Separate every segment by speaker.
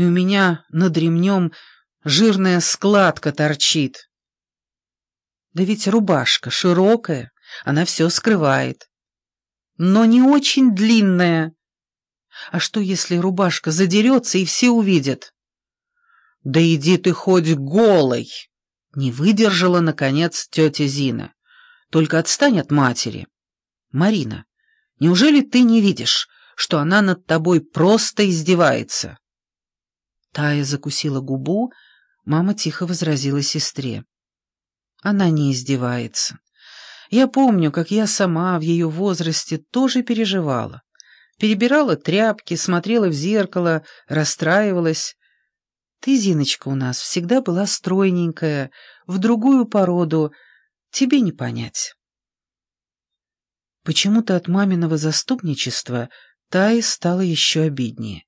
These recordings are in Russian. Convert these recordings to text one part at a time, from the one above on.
Speaker 1: и у меня над ремнем жирная складка торчит. Да ведь рубашка широкая, она все скрывает. Но не очень длинная. А что, если рубашка задерется и все увидят? Да иди ты хоть голой! Не выдержала, наконец, тетя Зина. Только отстань от матери. Марина, неужели ты не видишь, что она над тобой просто издевается?» Тая закусила губу, мама тихо возразила сестре. Она не издевается. Я помню, как я сама в ее возрасте тоже переживала. Перебирала тряпки, смотрела в зеркало, расстраивалась. Ты, Зиночка, у нас всегда была стройненькая, в другую породу, тебе не понять. Почему-то от маминого заступничества Тае стало еще обиднее.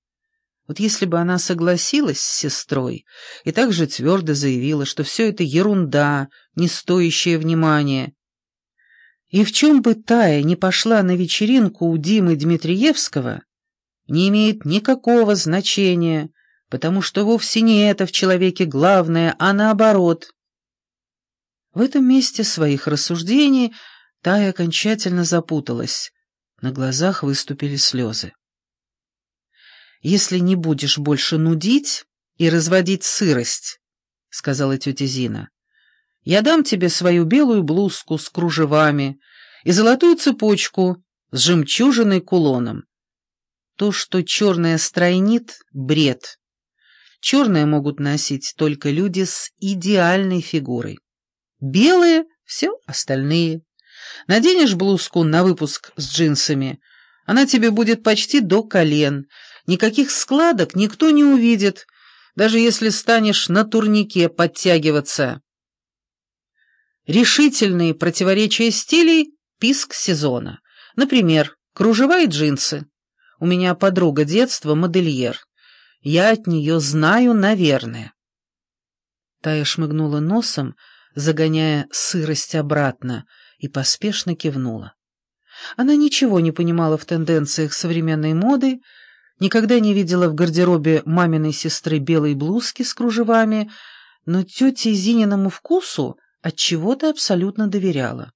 Speaker 1: Вот если бы она согласилась с сестрой и также твердо заявила, что все это ерунда, не стоящая внимания, и в чем бы Тая не пошла на вечеринку у Димы Дмитриевского, не имеет никакого значения, потому что вовсе не это в человеке главное, а наоборот. В этом месте своих рассуждений Тая окончательно запуталась. На глазах выступили слезы. «Если не будешь больше нудить и разводить сырость», — сказала тетя Зина, — «я дам тебе свою белую блузку с кружевами и золотую цепочку с жемчужиной кулоном. То, что черное стройнит — бред. Черное могут носить только люди с идеальной фигурой. Белые — все остальные. Наденешь блузку на выпуск с джинсами, она тебе будет почти до колен. Никаких складок никто не увидит, даже если станешь на турнике подтягиваться. Решительные противоречия стилей — писк сезона. Например, кружева и джинсы. У меня подруга детства — модельер. Я от нее знаю, наверное. Тая шмыгнула носом, загоняя сырость обратно — и поспешно кивнула. Она ничего не понимала в тенденциях современной моды, никогда не видела в гардеробе маминой сестры белой блузки с кружевами, но тете Зининому вкусу от чего то абсолютно доверяла.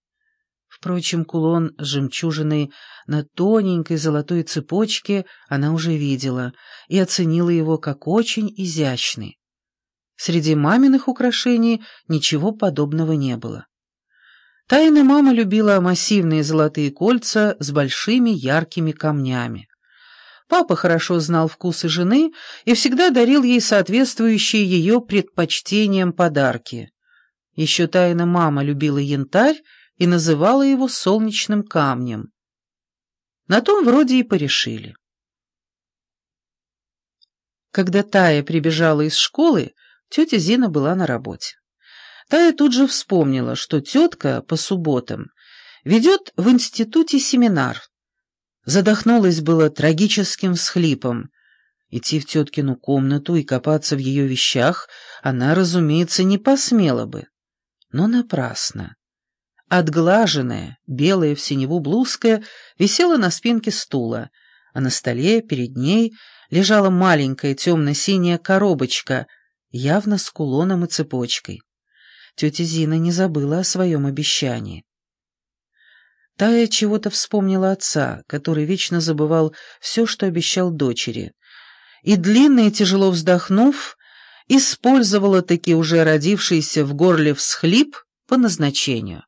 Speaker 1: Впрочем, кулон с жемчужиной на тоненькой золотой цепочке она уже видела и оценила его как очень изящный. Среди маминых украшений ничего подобного не было. Тайна мама любила массивные золотые кольца с большими яркими камнями. Папа хорошо знал вкусы жены и всегда дарил ей соответствующие ее предпочтениям подарки. Еще тайна мама любила янтарь и называла его солнечным камнем. На том вроде и порешили. Когда Тая прибежала из школы, тетя Зина была на работе. Тая тут же вспомнила, что тетка по субботам ведет в институте семинар. Задохнулась было трагическим всхлипом. Идти в теткину комнату и копаться в ее вещах она, разумеется, не посмела бы. Но напрасно. Отглаженная, белая в синеву блузка висела на спинке стула, а на столе перед ней лежала маленькая темно-синяя коробочка, явно с кулоном и цепочкой тетя Зина не забыла о своем обещании. Тая чего-то вспомнила отца, который вечно забывал все, что обещал дочери, и, длинно и тяжело вздохнув, использовала таки уже родившийся в горле всхлип по назначению.